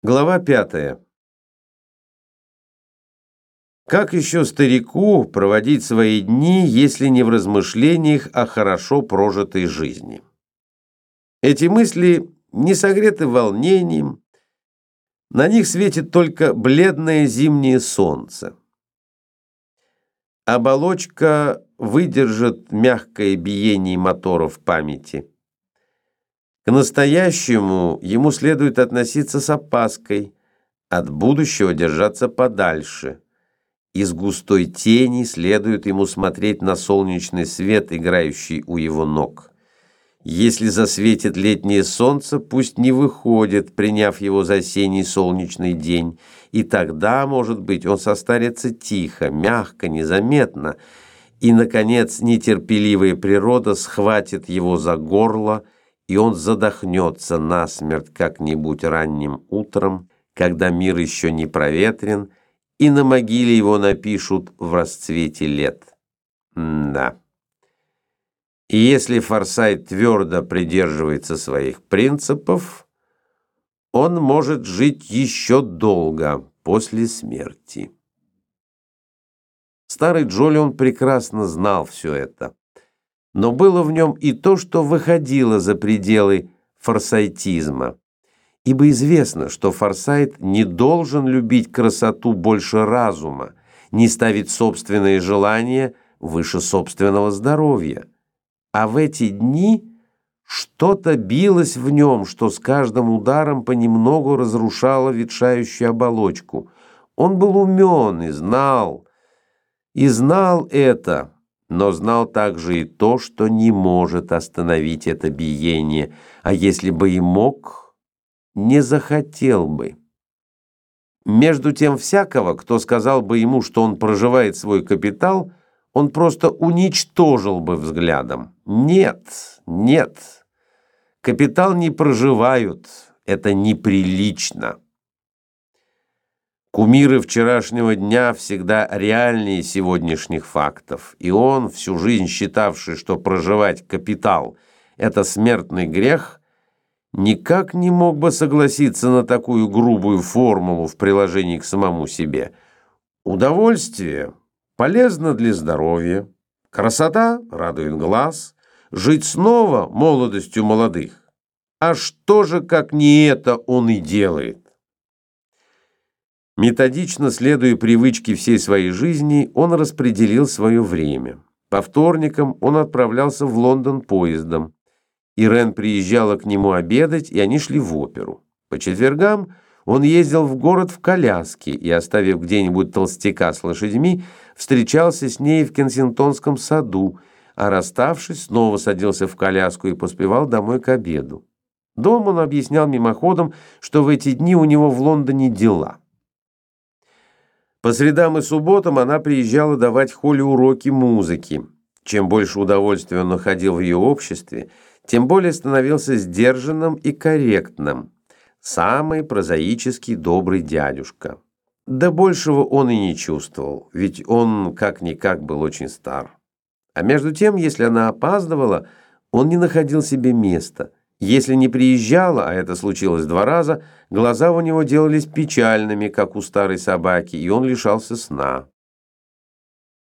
Глава пятая. Как еще старику проводить свои дни, если не в размышлениях о хорошо прожитой жизни? Эти мысли не согреты волнением, на них светит только бледное зимнее солнце. Оболочка выдержит мягкое биение моторов памяти. К настоящему ему следует относиться с опаской, от будущего держаться подальше. Из густой тени следует ему смотреть на солнечный свет, играющий у его ног. Если засветит летнее солнце, пусть не выходит, приняв его за осенний солнечный день, и тогда, может быть, он состарится тихо, мягко, незаметно, и, наконец, нетерпеливая природа схватит его за горло, и он задохнется насмерть как-нибудь ранним утром, когда мир еще не проветрен, и на могиле его напишут в расцвете лет. Да. И если Форсайт твердо придерживается своих принципов, он может жить еще долго после смерти. Старый Джолион прекрасно знал все это но было в нем и то, что выходило за пределы форсайтизма. Ибо известно, что форсайт не должен любить красоту больше разума, не ставить собственные желания выше собственного здоровья. А в эти дни что-то билось в нем, что с каждым ударом понемногу разрушало ветшающую оболочку. Он был умен и знал, и знал это, но знал также и то, что не может остановить это биение, а если бы и мог, не захотел бы. Между тем всякого, кто сказал бы ему, что он проживает свой капитал, он просто уничтожил бы взглядом. Нет, нет, капитал не проживают, это неприлично. Кумиры вчерашнего дня всегда реальнее сегодняшних фактов, и он, всю жизнь считавший, что проживать капитал – это смертный грех, никак не мог бы согласиться на такую грубую формулу в приложении к самому себе. Удовольствие полезно для здоровья, красота радует глаз, жить снова молодостью молодых. А что же, как не это он и делает? Методично следуя привычке всей своей жизни, он распределил свое время. По вторникам он отправлялся в Лондон поездом. Ирен приезжала к нему обедать, и они шли в оперу. По четвергам он ездил в город в коляске и, оставив где-нибудь толстяка с лошадьми, встречался с ней в Кенсингтонском саду, а расставшись, снова садился в коляску и поспевал домой к обеду. Дома он объяснял мимоходом, что в эти дни у него в Лондоне дела – по средам и субботам она приезжала давать Холли уроки музыки. Чем больше удовольствия он находил в ее обществе, тем более становился сдержанным и корректным. Самый прозаический добрый дядюшка. Да большего он и не чувствовал, ведь он как-никак был очень стар. А между тем, если она опаздывала, он не находил себе места – если не приезжала, а это случилось два раза, глаза у него делались печальными, как у старой собаки, и он лишался сна.